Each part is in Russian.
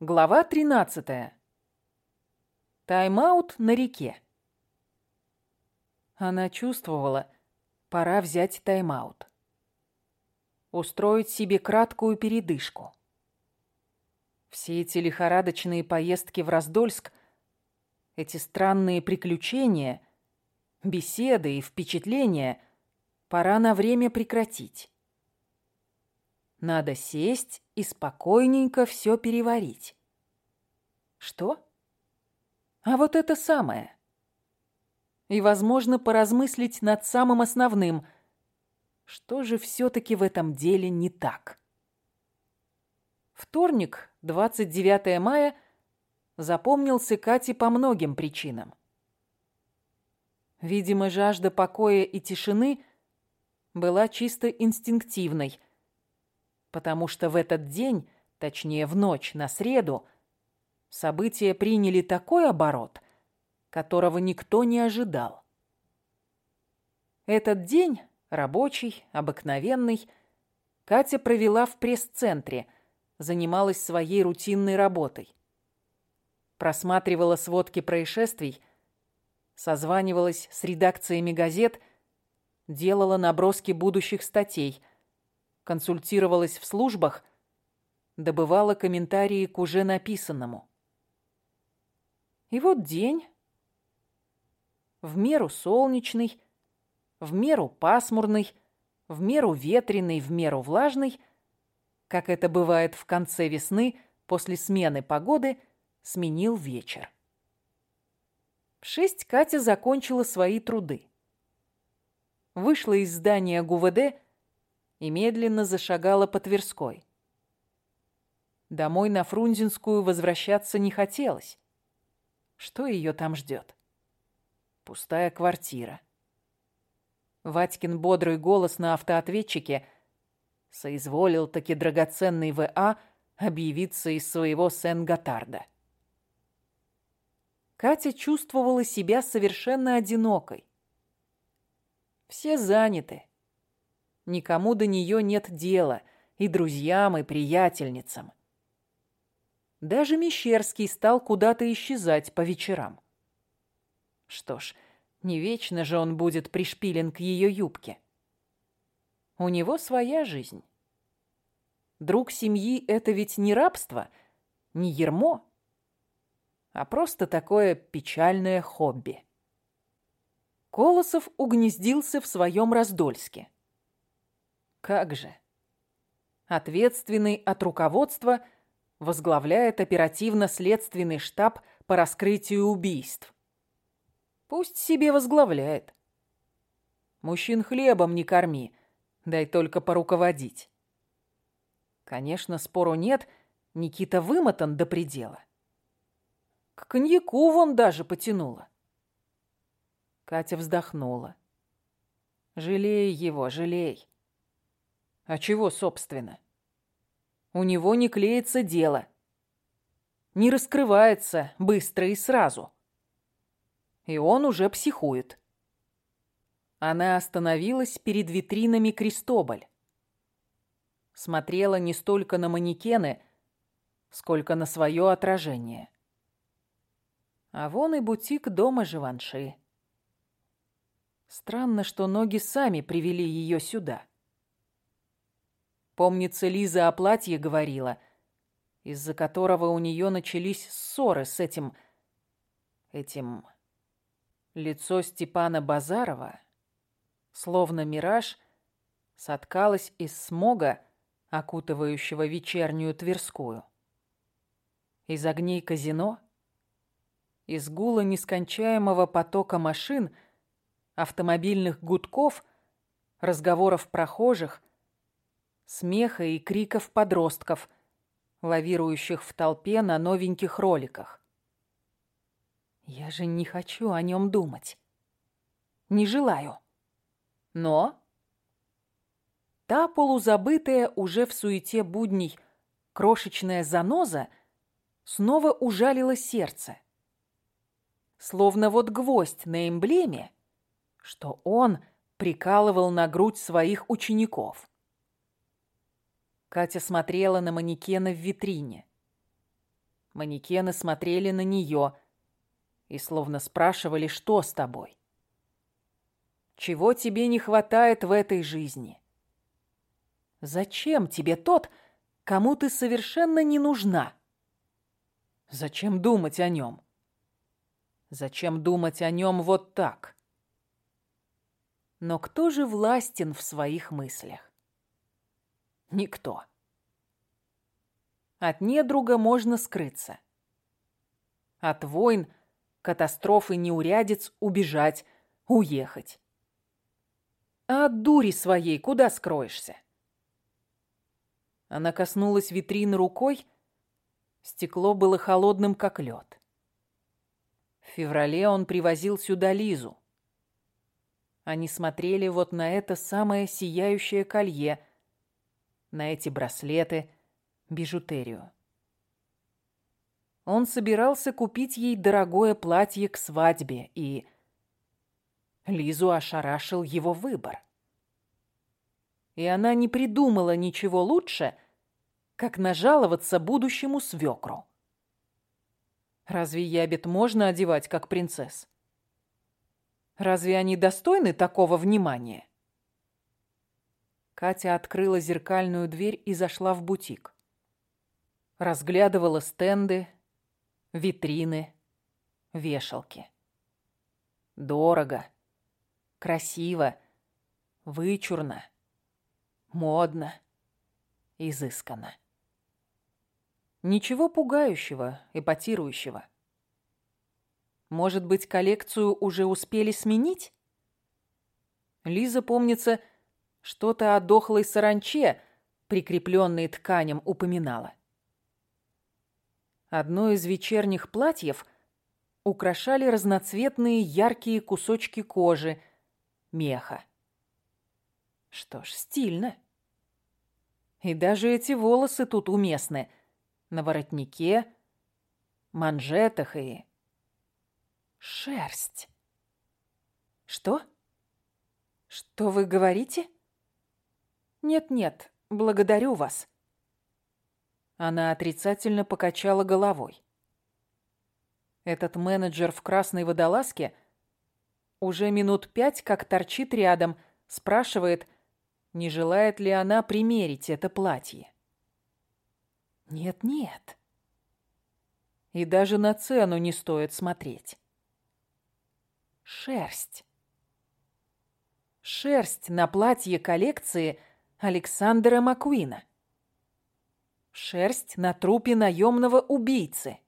Глава 13. Тайм-аут на реке. Она чувствовала, пора взять тайм-аут. Устроить себе краткую передышку. Все эти лихорадочные поездки в Раздольск, эти странные приключения, беседы и впечатления пора на время прекратить. Надо сесть и спокойненько все переварить. Что? А вот это самое. И, возможно, поразмыслить над самым основным. Что же все-таки в этом деле не так? Вторник, 29 мая, запомнился Кате по многим причинам. Видимо, жажда покоя и тишины была чисто инстинктивной – потому что в этот день, точнее в ночь на среду, события приняли такой оборот, которого никто не ожидал. Этот день, рабочий, обыкновенный, Катя провела в пресс-центре, занималась своей рутинной работой. Просматривала сводки происшествий, созванивалась с редакциями газет, делала наброски будущих статей – консультировалась в службах, добывала комментарии к уже написанному. И вот день, в меру солнечный, в меру пасмурный, в меру ветреный, в меру влажный, как это бывает в конце весны после смены погоды, сменил вечер. В шесть Катя закончила свои труды. Вышла из здания ГУВД и медленно зашагала по Тверской. Домой на Фрунзенскую возвращаться не хотелось. Что ее там ждет? Пустая квартира. Ватькин бодрый голос на автоответчике соизволил таки драгоценный ВА объявиться из своего Сен-Готарда. Катя чувствовала себя совершенно одинокой. Все заняты, Никому до нее нет дела, и друзьям, и приятельницам. Даже Мещерский стал куда-то исчезать по вечерам. Что ж, не вечно же он будет пришпилен к ее юбке. У него своя жизнь. Друг семьи — это ведь не рабство, не ермо, а просто такое печальное хобби. Колосов угнездился в своем Раздольске. Как же. Ответственный от руководства возглавляет оперативно-следственный штаб по раскрытию убийств. Пусть себе возглавляет. Мужчин хлебом не корми, дай только поруководить. Конечно, спору нет, Никита вымотан до предела. К коньяку вон даже потянула. Катя вздохнула. Жалей его, жалей. А чего, собственно? У него не клеится дело. Не раскрывается быстро и сразу. И он уже психует. Она остановилась перед витринами Кристобаль. Смотрела не столько на манекены, сколько на свое отражение. А вон и бутик дома Живанши. Странно, что ноги сами привели ее сюда. Помнится, Лиза о платье говорила, из-за которого у нее начались ссоры с этим... этим... Лицо Степана Базарова, словно мираж, соткалось из смога, окутывающего вечернюю Тверскую. Из огней казино, из гула нескончаемого потока машин, автомобильных гудков, разговоров прохожих, смеха и криков подростков, лавирующих в толпе на новеньких роликах. Я же не хочу о нем думать. Не желаю. Но та полузабытая уже в суете будней крошечная заноза снова ужалила сердце. Словно вот гвоздь на эмблеме, что он прикалывал на грудь своих учеников. Катя смотрела на манекены в витрине. Манекены смотрели на нее и словно спрашивали, что с тобой. Чего тебе не хватает в этой жизни? Зачем тебе тот, кому ты совершенно не нужна? Зачем думать о нем? Зачем думать о нем вот так? Но кто же властен в своих мыслях? Никто. От недруга можно скрыться. От войн, катастроф и неурядиц убежать, уехать. А от дури своей куда скроешься? Она коснулась витрины рукой. Стекло было холодным, как лед. В феврале он привозил сюда Лизу. Они смотрели вот на это самое сияющее колье, на эти браслеты, бижутерию. Он собирался купить ей дорогое платье к свадьбе, и Лизу ошарашил его выбор. И она не придумала ничего лучше, как нажаловаться будущему свекру. Разве ябед можно одевать, как принцесс? Разве они достойны такого внимания? Катя открыла зеркальную дверь и зашла в бутик. Разглядывала стенды, витрины, вешалки. Дорого красиво, вычурно, модно, изысканно. Ничего пугающего, эпатирующего. Может быть, коллекцию уже успели сменить? Лиза, помнится, что-то о дохлой саранче, прикрепленной тканям, упоминала. Одно из вечерних платьев украшали разноцветные яркие кусочки кожи, меха. Что ж, стильно. И даже эти волосы тут уместны. На воротнике, манжетах и... Шерсть. Что? Что вы говорите? Нет-нет, благодарю вас. Она отрицательно покачала головой. Этот менеджер в красной водолазке уже минут пять как торчит рядом, спрашивает, не желает ли она примерить это платье. Нет-нет. И даже на цену не стоит смотреть. Шерсть. Шерсть на платье коллекции Александра Маккуина. Шерсть на трупе наемного убийцы.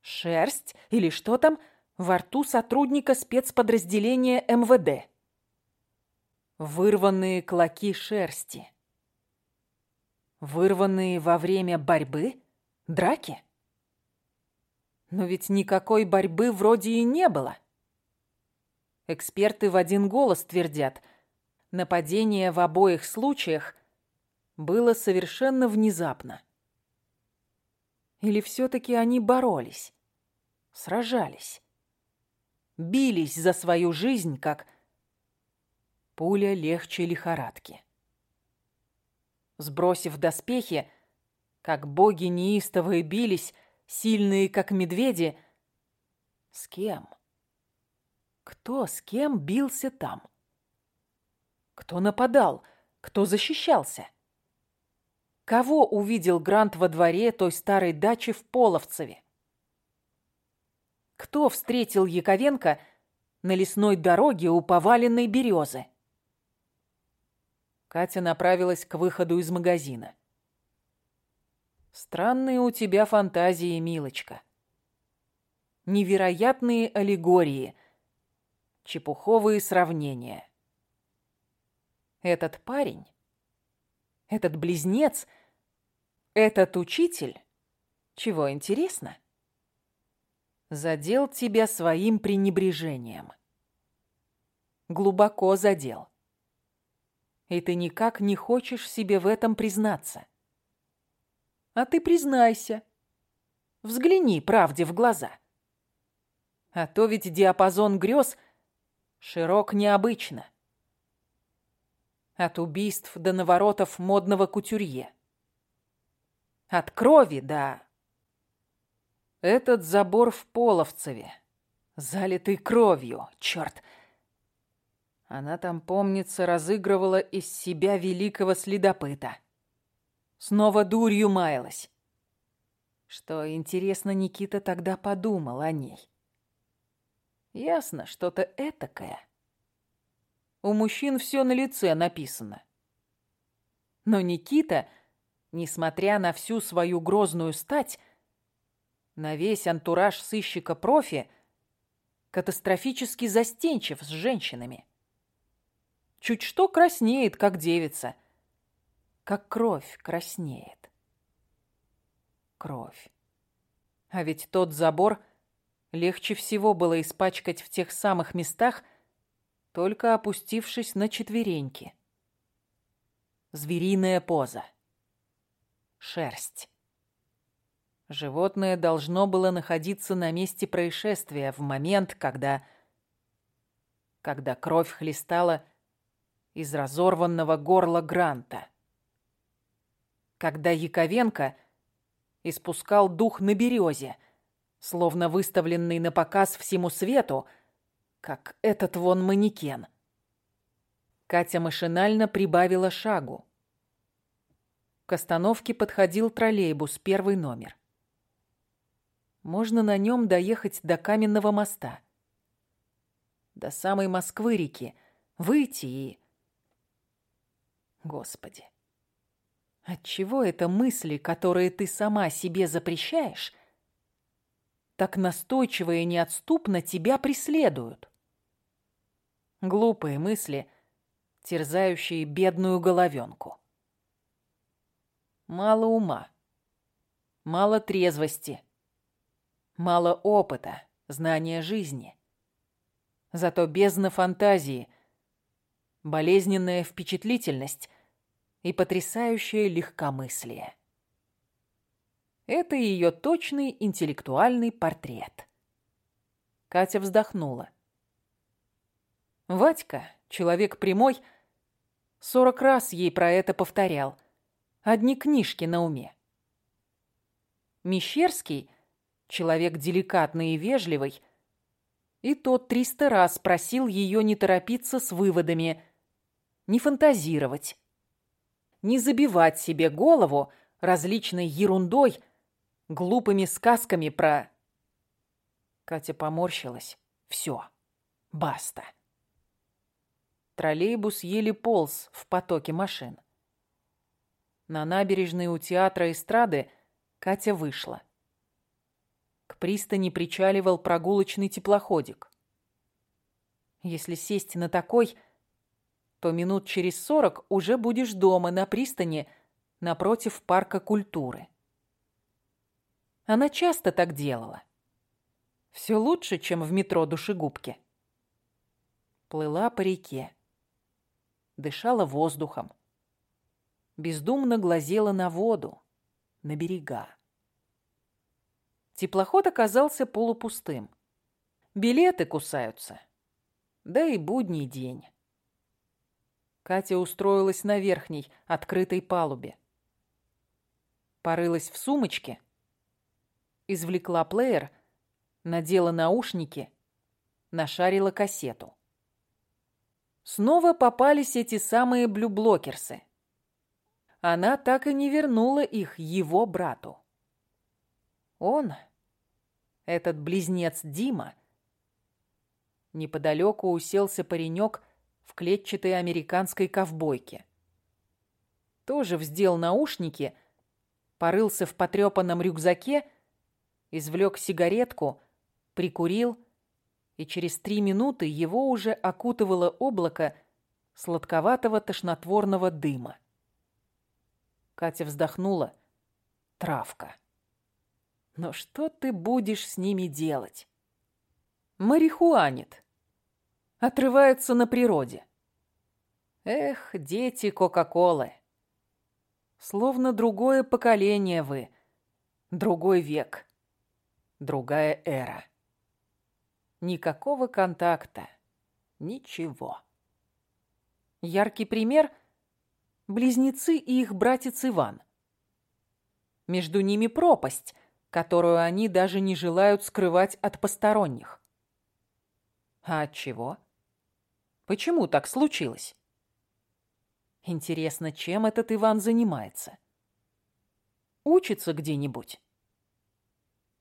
Шерсть или что там во рту сотрудника спецподразделения МВД. Вырванные клоки шерсти. Вырванные во время борьбы? Драки? Но ведь никакой борьбы вроде и не было. Эксперты в один голос твердят, нападение в обоих случаях было совершенно внезапно. Или все-таки они боролись, сражались? бились за свою жизнь, как пуля легче лихорадки. Сбросив доспехи, как боги неистовые бились, сильные, как медведи, с кем? Кто с кем бился там? Кто нападал? Кто защищался? Кого увидел Грант во дворе той старой дачи в Половцеве? Кто встретил Яковенко на лесной дороге у поваленной березы? Катя направилась к выходу из магазина. Странные у тебя фантазии, милочка. Невероятные аллегории, чепуховые сравнения. Этот парень, этот близнец, этот учитель, чего интересно? задел тебя своим пренебрежением. Глубоко задел. И ты никак не хочешь себе в этом признаться. А ты признайся. Взгляни правде в глаза. А то ведь диапазон грез широк необычно. От убийств до наворотов модного кутюрье. От крови до Этот забор в Половцеве, залитый кровью, черт. Она там, помнится, разыгрывала из себя великого следопыта. Снова дурью маялась. Что, интересно, Никита тогда подумал о ней. Ясно, что-то этакое. У мужчин все на лице написано. Но Никита, несмотря на всю свою грозную стать, на весь антураж сыщика-профи, катастрофически застенчив с женщинами. Чуть что краснеет, как девица, как кровь краснеет. Кровь. А ведь тот забор легче всего было испачкать в тех самых местах, только опустившись на четвереньки. Звериная поза. Шерсть. Животное должно было находиться на месте происшествия в момент, когда... когда кровь хлестала из разорванного горла Гранта. Когда Яковенко испускал дух на березе, словно выставленный на показ всему свету, как этот вон манекен. Катя машинально прибавила шагу. К остановке подходил троллейбус, первый номер. Можно на нем доехать до Каменного моста. До самой Москвы-реки. Выйти и... Господи. Отчего это мысли, которые ты сама себе запрещаешь, так настойчиво и неотступно тебя преследуют? Глупые мысли, терзающие бедную головенку. Мало ума, мало трезвости — Мало опыта, знания жизни. Зато бездна фантазии, болезненная впечатлительность и потрясающее легкомыслие. Это ее точный интеллектуальный портрет. Катя вздохнула. Вадька, человек прямой, сорок раз ей про это повторял. Одни книжки на уме. Мещерский — человек деликатный и вежливый, и тот триста раз просил ее не торопиться с выводами, не фантазировать, не забивать себе голову различной ерундой, глупыми сказками про... Катя поморщилась. Все, баста. Троллейбус еле полз в потоке машин. На набережной у театра эстрады Катя вышла пристани причаливал прогулочный теплоходик. Если сесть на такой, то минут через сорок уже будешь дома на пристани напротив парка культуры. Она часто так делала. Все лучше, чем в метро душегубки. Плыла по реке. Дышала воздухом. Бездумно глазела на воду, на берега. Теплоход оказался полупустым. Билеты кусаются. Да и будний день. Катя устроилась на верхней, открытой палубе. Порылась в сумочке, извлекла плеер, надела наушники, нашарила кассету. Снова попались эти самые блюблокерсы. Она так и не вернула их его брату. Он этот близнец Дима. Неподалеку уселся паренек в клетчатой американской ковбойке. Тоже вздел наушники, порылся в потрепанном рюкзаке, извлек сигаретку, прикурил, и через три минуты его уже окутывало облако сладковатого тошнотворного дыма. Катя вздохнула. Травка. Но что ты будешь с ними делать? Марихуанит. Отрывается на природе. Эх, дети Кока-Колы. Словно другое поколение вы. Другой век. Другая эра. Никакого контакта. Ничего. Яркий пример – близнецы и их братец Иван. Между ними пропасть – которую они даже не желают скрывать от посторонних. А от чего? Почему так случилось? Интересно, чем этот Иван занимается? Учится где-нибудь?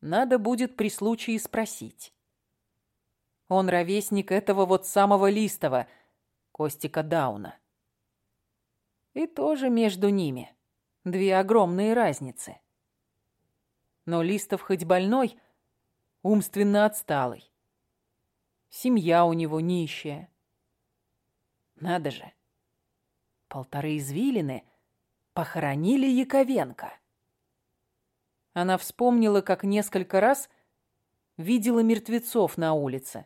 Надо будет при случае спросить. Он ровесник этого вот самого Листова, Костика Дауна. И тоже между ними две огромные разницы. Но Листов хоть больной, умственно отсталый. Семья у него нищая. Надо же. Полторы извилины похоронили Яковенко. Она вспомнила, как несколько раз видела мертвецов на улице.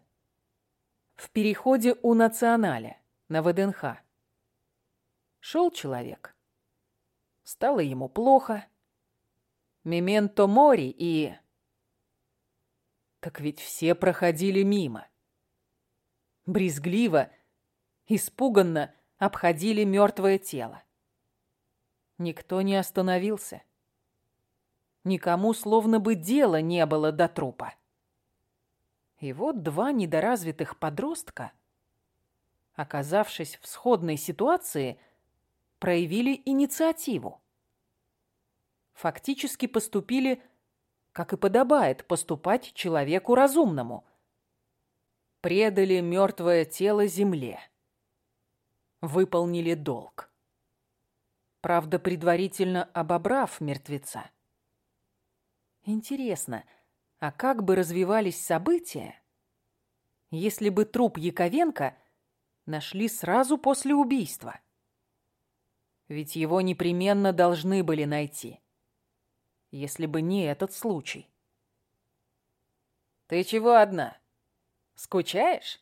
В переходе у Националя на ВДНХ. Шел человек. Стало ему плохо. Мементо мори и... Так ведь все проходили мимо. Брезгливо, испуганно обходили мертвое тело. Никто не остановился. Никому словно бы дела не было до трупа. И вот два недоразвитых подростка, оказавшись в сходной ситуации, проявили инициативу. Фактически поступили, как и подобает поступать человеку разумному. Предали мертвое тело земле. Выполнили долг. Правда, предварительно обобрав мертвеца. Интересно, а как бы развивались события, если бы труп Яковенко нашли сразу после убийства? Ведь его непременно должны были найти, если бы не этот случай. «Ты чего одна? Скучаешь?»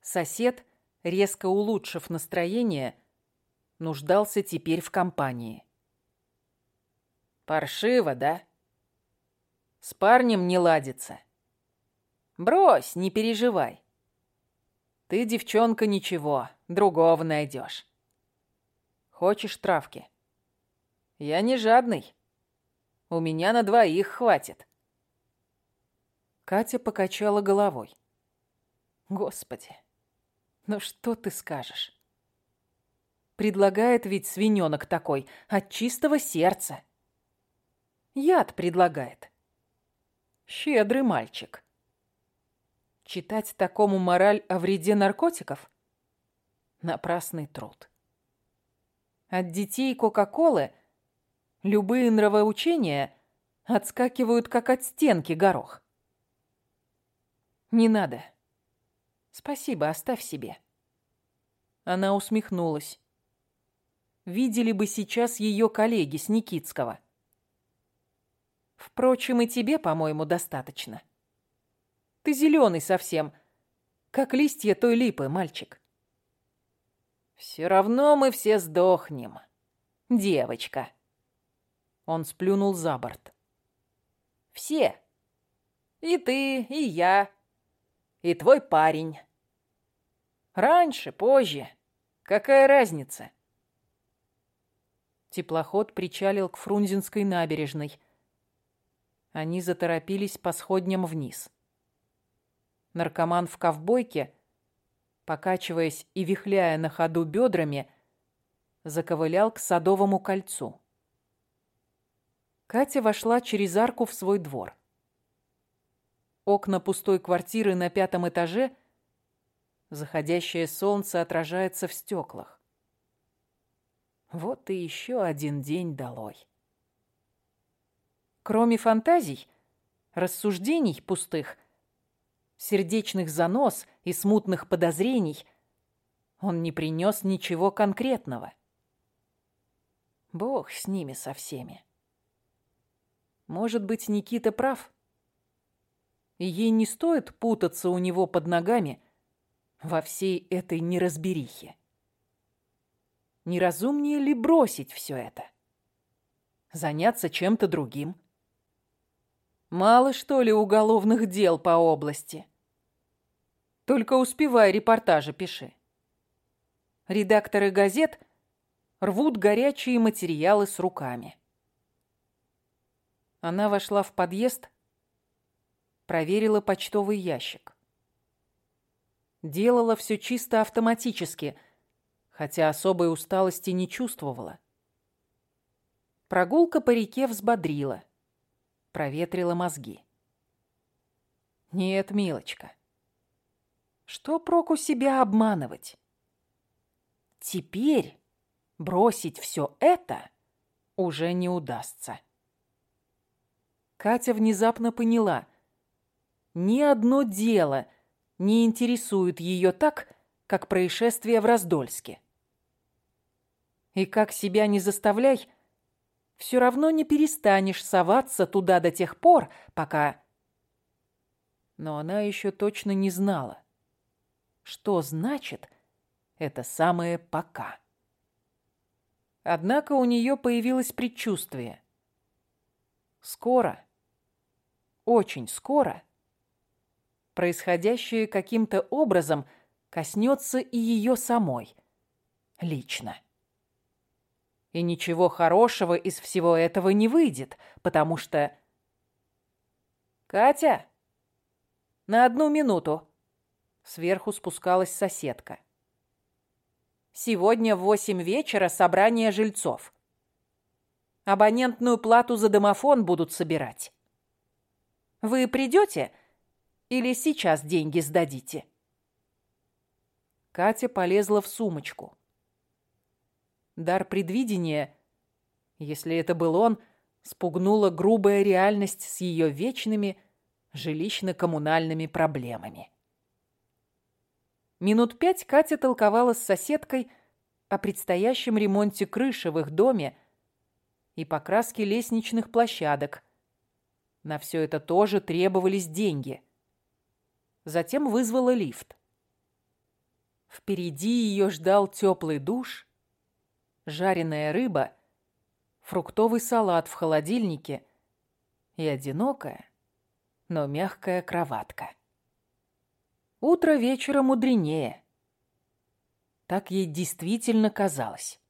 Сосед, резко улучшив настроение, нуждался теперь в компании. «Паршиво, да?» С парнем не ладится. Брось, не переживай. Ты, девчонка, ничего, другого найдешь. Хочешь травки? Я не жадный. У меня на двоих хватит. Катя покачала головой. Господи, ну что ты скажешь? Предлагает ведь свиненок такой от чистого сердца. Яд предлагает. Щедрый мальчик. Читать такому мораль о вреде наркотиков? Напрасный труд. От детей Кока-Колы любые нравоучения отскакивают, как от стенки горох. Не надо. Спасибо, оставь себе. Она усмехнулась. Видели бы сейчас ее коллеги с Никитского. Впрочем, и тебе, по-моему, достаточно. Ты зеленый совсем, как листья той липы, мальчик. Все равно мы все сдохнем, девочка. Он сплюнул за борт. Все. И ты, и я, и твой парень. Раньше, позже. Какая разница? Теплоход причалил к Фрунзенской набережной, они заторопились по сходням вниз. Наркоман в ковбойке, покачиваясь и вихляя на ходу бедрами, заковылял к Садовому кольцу. Катя вошла через арку в свой двор. Окна пустой квартиры на пятом этаже, заходящее солнце отражается в стеклах. Вот и еще один день долой. Кроме фантазий, рассуждений пустых, сердечных занос и смутных подозрений, он не принес ничего конкретного. Бог с ними со всеми. Может быть, Никита прав. Ей не стоит путаться у него под ногами во всей этой неразберихе. Неразумнее ли бросить все это? Заняться чем-то другим? Мало, что ли, уголовных дел по области? Только успевай репортажи пиши. Редакторы газет рвут горячие материалы с руками. Она вошла в подъезд, проверила почтовый ящик. Делала все чисто автоматически, хотя особой усталости не чувствовала. Прогулка по реке взбодрила, проветрила мозги. Нет, милочка, что проку себя обманывать? Теперь бросить все это уже не удастся. Катя внезапно поняла, ни одно дело не интересует ее так, как происшествие в Раздольске. И как себя не заставляй, все равно не перестанешь соваться туда до тех пор, пока... Но она еще точно не знала, что значит это самое «пока». Однако у нее появилось предчувствие. Скоро, очень скоро, происходящее каким-то образом коснется и ее самой, лично. И ничего хорошего из всего этого не выйдет, потому что... «Катя! На одну минуту!» Сверху спускалась соседка. «Сегодня в восемь вечера собрание жильцов. Абонентную плату за домофон будут собирать. Вы придете или сейчас деньги сдадите?» Катя полезла в сумочку. Дар предвидения, если это был он, спугнула грубая реальность с ее вечными жилищно-коммунальными проблемами. Минут пять Катя толковала с соседкой о предстоящем ремонте крыши в их доме и покраске лестничных площадок. На все это тоже требовались деньги. Затем вызвала лифт. Впереди ее ждал теплый душ жареная рыба, фруктовый салат в холодильнике и одинокая, но мягкая кроватка. Утро вечера мудренее. Так ей действительно казалось.